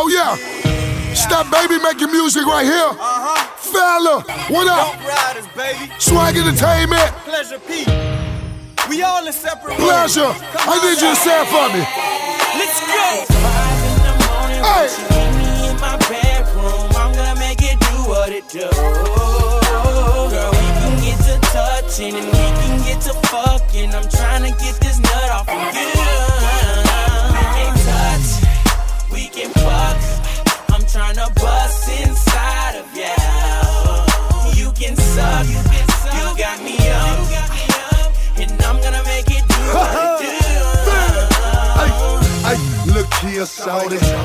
Oh yeah. Step baby making music right here. Uh-huh. Fella, what up? Riders, baby. Swag Entertainment. Pleasure P. We all in separate. Pleasure. I need you to say it for me. Let's go. Five in the morning, Hey. Bust inside of you. You can suck,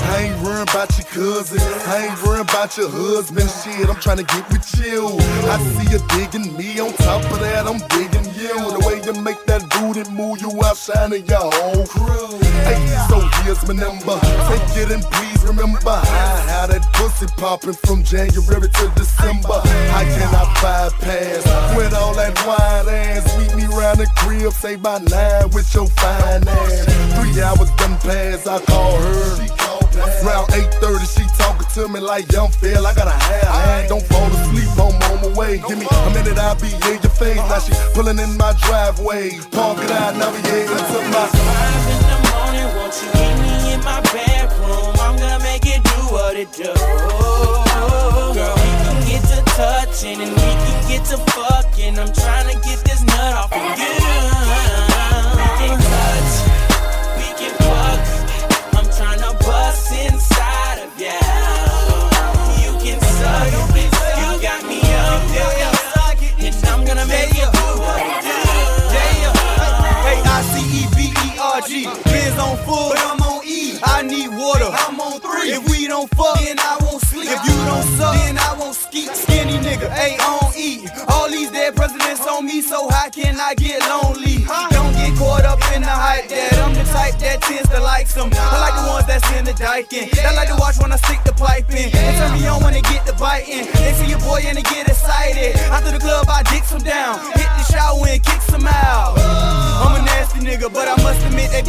I ain't worrying about your cousin. I ain't worrying about your husband. Shit, I'm trying to get with you. I see you digging me. On top of that, I'm digging you. The way you make that booty move, you outshining your whole crew. Hey, so here's my number. Take it and please remember I had that pussy popping from January to December. I bypass with all that wide ass? Me round the crib, say by nine with your fine ass. Three hours done pass, I call her. Round 8:30, she talking to me like young Phil. I got a hand, don't fall asleep, I'm on my way. Give me a minute, I'll be in your face. Now she pulling in my driveway. Park it out, navigate into my. Five in the morning, won't you meet me in my bedroom? I'm gonna make it do what it do. G. Biz on full, but I'm on E. I need water. I'm on three. If we don't fuck, then I won't sleep. If you don't suck, then I won't ski. Skinny nigga, hey, on E. All these dead presidents on me, so how can I get lonely? Don't get caught up in the hype that I'm the type that tends to like some. I like the ones that's in the diking. I like to watch when I stick the pipe in. They turn me on when they get the biting. They see your boy and they get excited.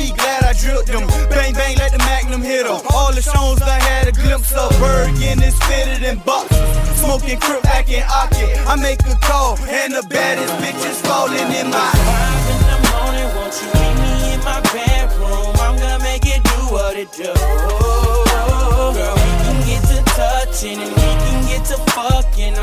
Be glad I drilled them. Bang bang, let the magnum hit 'em. All the shows I had a glimpse of. Bergen is fitted in boxes. Smoking crip in Aki. I make a call, and the baddest bitches falling in my. Five in the morning, won't you meet me in my bedroom? I'm gonna make it do what it do. Girl, we can get to touching and we can get to fucking.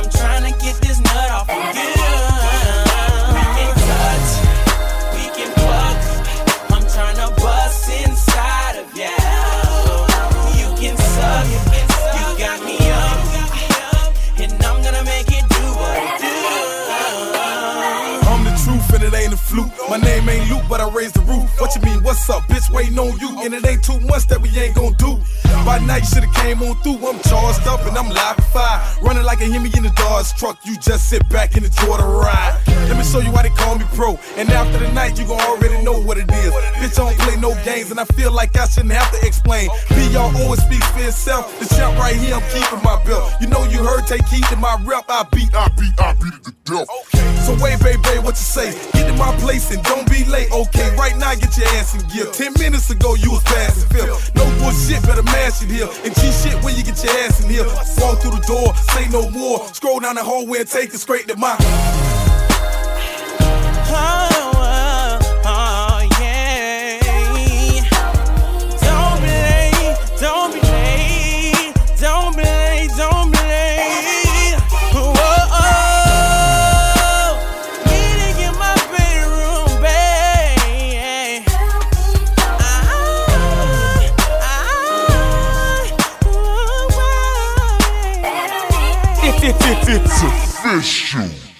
Truth and it ain't a fluke. My name ain't Luke, but I raised the roof. What you mean, what's up, bitch? Waiting on you. And it ain't too much that we ain't gon' do. By night, should've came on through. I'm charged up and I'm live fire. Running like a Hemi in the Dodge truck. You just sit back and enjoy the ride. Let me show you why they call me pro. And after the night, you gon' already know what it is. Bitch, I don't play no games, and I feel like I shouldn't have to explain. B.R.O. speaks for itself. The champ right here, I'm keeping my belt. You know you heard, take heed to my rep. I beat, I beat, I beat it to death. So wait, baby, what you say? Get to my place and don't be late. Okay, right now get your ass in gear. Ten minutes ago you was passing Phil. No bullshit, better mash it here. And G shit when you get your ass in here. Walk through the door, say no more. Scroll down the hallway and take it straight to my. It's official.